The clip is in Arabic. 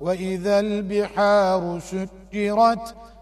وإذا البحار سجرت